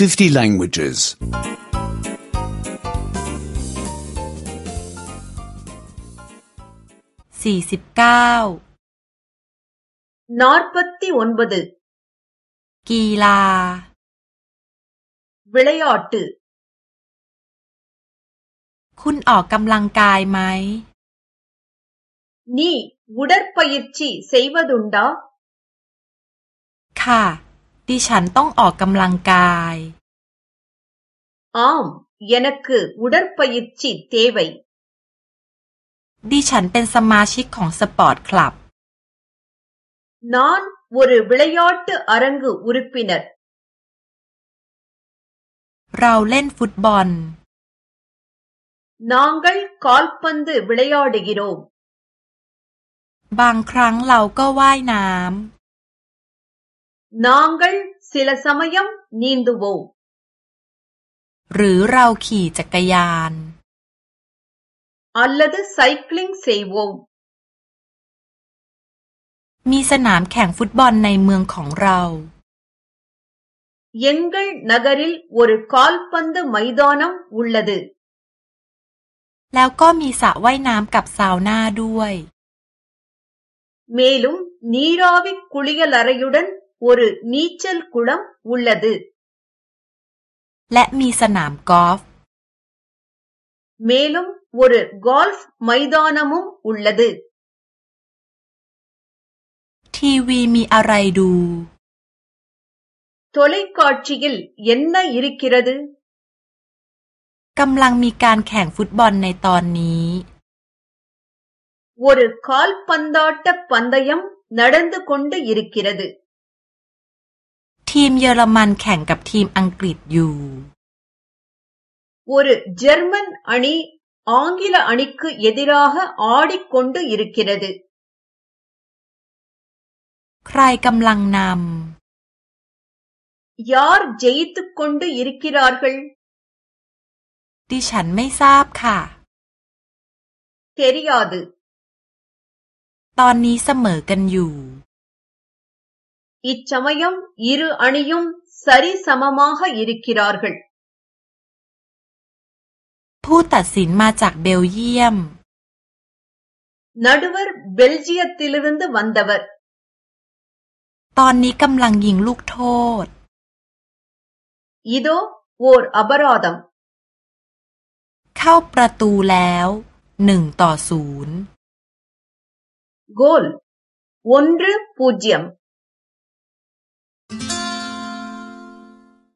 50 languages. 49 49กีฬา வ ி ள ை ய ா ட ் t ுคุณออกกำลังกายไหมนี่ ட ற ดร ய ยิรชีเெ ய ย வ த ดุน ட ாค่ะดิฉันต้องออกกำลังกายอามยันักวืออุดรปยิชีเทวยดิฉันเป็นสมาชิกของสปอร์ตคลับนอนวุรนบิลยอดอรังกูวุริปิน์เราเล่นฟุตบอล น้องกัลกอลปันด์วรบลยอดกิโรบางครั้งเราก็ว่ายน้ำนா ங ் க ள ் சில சமயம் ந ீ ந ் த ு வ ோหรือเราขี่จักรยานอัลลัตซคลิงเซโวมีสนามแข่งฟุตบอลในเมืองของเรายังกลนักรินวอร์คอลปันด์ไมดอนัม์อุลลัตแล้วก็มีสระว่ายน้ำกับซาวน่าด้วย เมลุมนีราวิกคุลิยาลาเรยูดัน ஒரு நீச்சல் குளம் உள்ளது மேலும் ஒரு கால்ஃப் மைதானமும் உள்ளது தொலைக்காட்சியில் என்ன இருக்கிறது கம்லாங் กำลัง มี การแข่งฟุตบอลในตอนนี้ ஒரு கால்பந்தாட்ட பந்தயம் நடந்து கொண்டு இருக்கிறது ทีมเยอรมันแข่งกับทีมอังกฤษอยู่โอร์เยอรมันอันนี้อังกฤษอันนี้คือยดีราห์อาดิคอนด์ยริกิรดใครกำลังนำยาร์เจย์ตุคอนด์ยขึ้ริกิรากลดิฉันไม่ทราบค่ะ เทรียาดตอนนี้เสมอกันอยู่ இச்சமயம் இரு அணியும் சரி சமமாக இருக்கிறார்கள் ผู้ตัดสินมาจากเบลเยียม நடுவர் பெல்ஜியத்திலிருந்து வந்தவர் ตอนนี้กำลังยิงลูกโทษ இதோ ஓர் அபராதம் เข้าประตูแล้วหนึ่งต่อศูนย์ கோல் ஒன்று பூஜ்ஜியம்